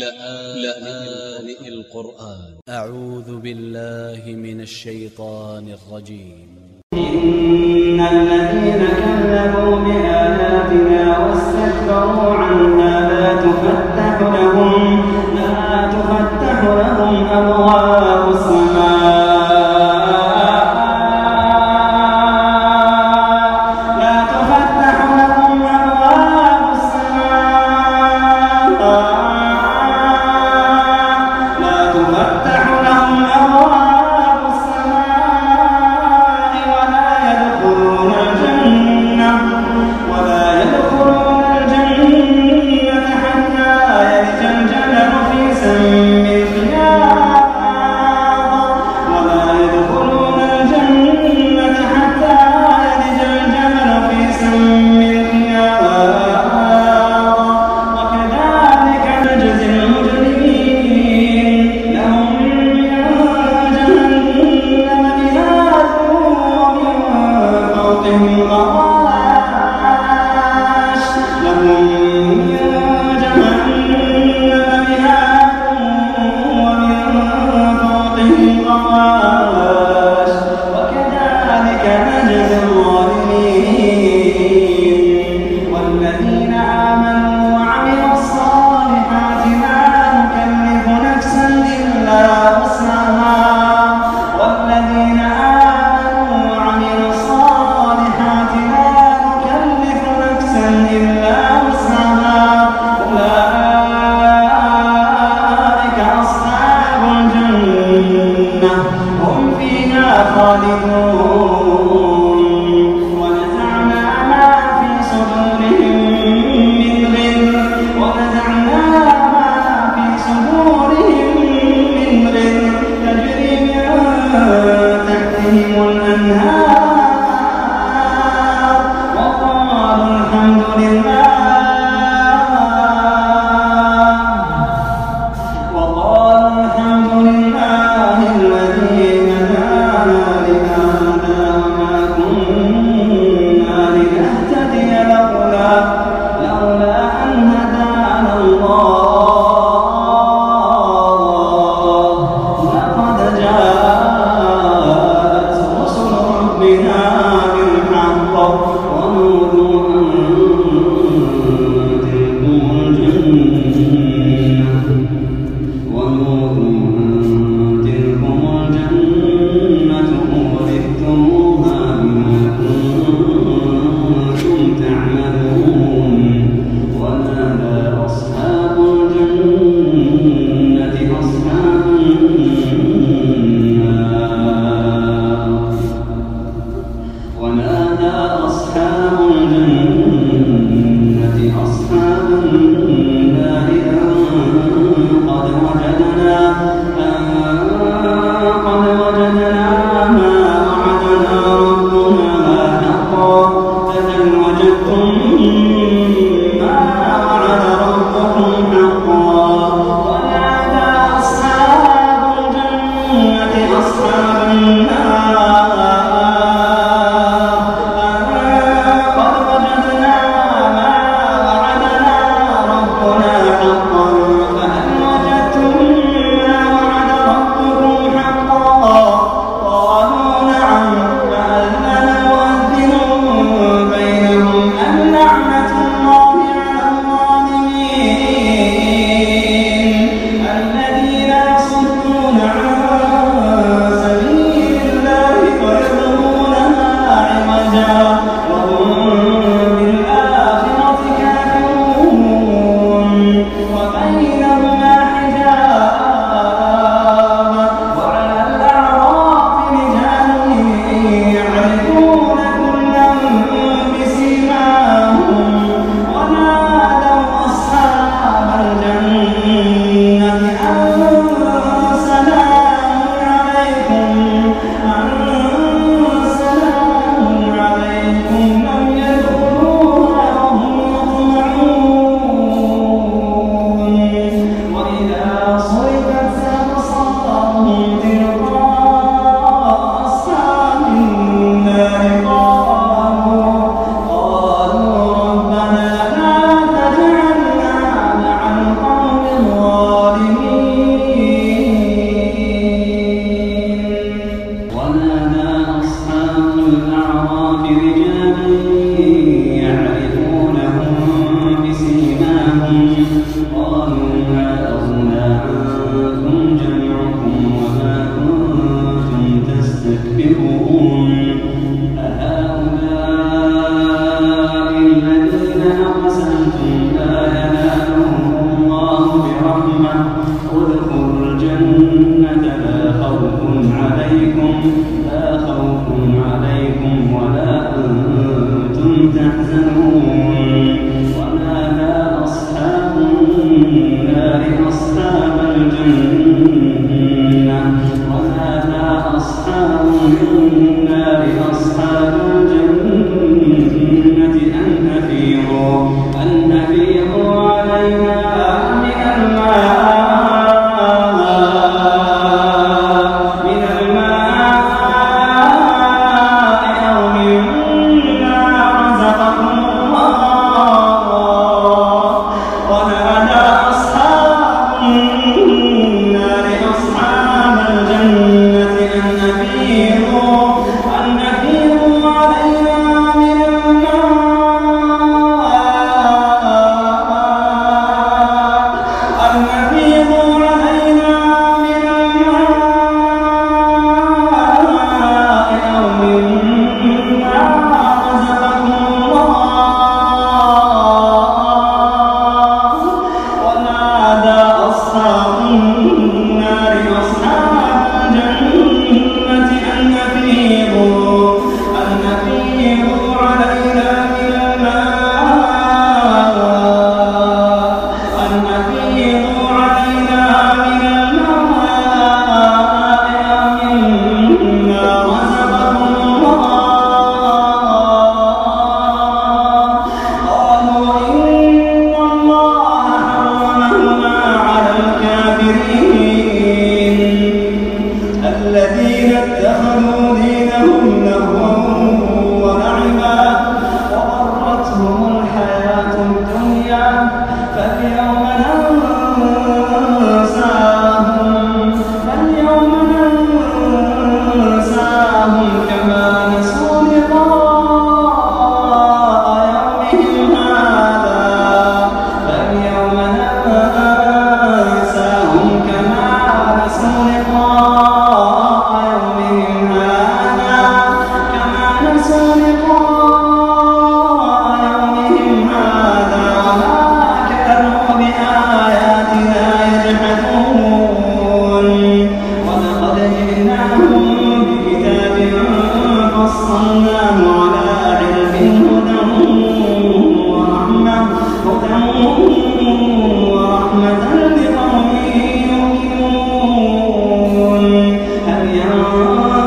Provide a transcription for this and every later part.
لآن القرآن. أ ع و ذ ب ا ل ل ه من ا ل ش ي ط ا ن ا ل ج ي م إن الذين كذبوا بآياتنا واستكبروا عنها لا تفتح لهم لا تفتح لهم أبواب لكم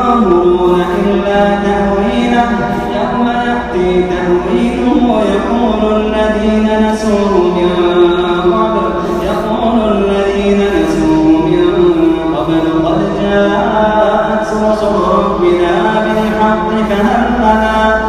ينظرون إلا تأويله يوم يأتي تأويله ويقول الذين نسوه من قبل يقول الذين نسوه من قبل قد جاءت رسل ربنا بالحق فهل لنا